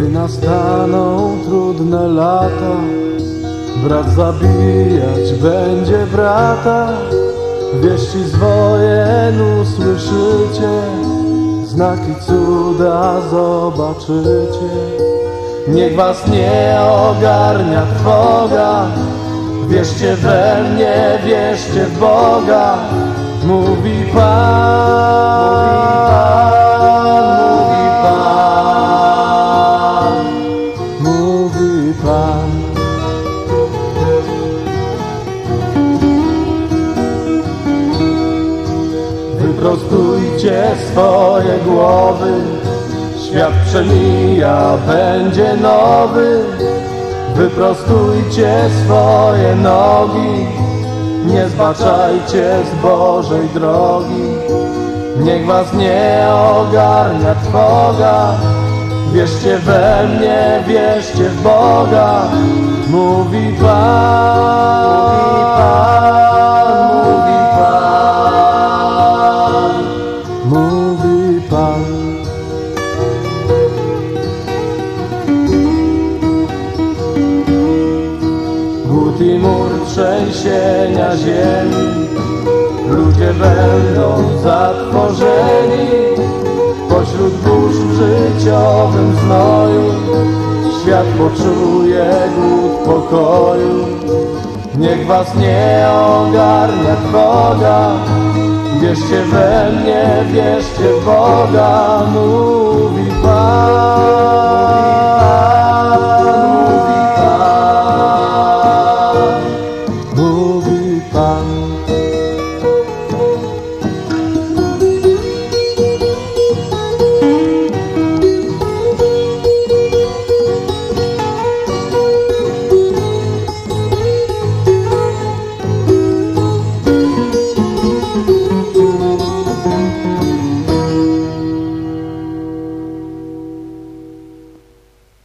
Gdy nastaną trudne lata Brat zabijać będzie brata. Wieści z wojen usłyszycie Znaki cuda zobaczycie. Niech was nie ogarnia trwoga Wierzcie we mnie, wierzcie w Boga Mówi Pan, Wyprostujcie swoje głowy. Świat przemija, będzie nowy. Wyprostujcie swoje nogi. Nie zbaczajcie z Bożej drogi. Niech was nie ogarnia trwoga. Wierzcie we mnie, wierzcie w Boga. Mówi Pan, Głód i mur trzęsienia ziemi Ludzie będą zatworzeni. Pośród burz w życiowym znoju Świat poczuje głód pokoju. Niech was nie ogarnia trwoga Wierzcie we mnie, wierzcie w Boga Mówi Pan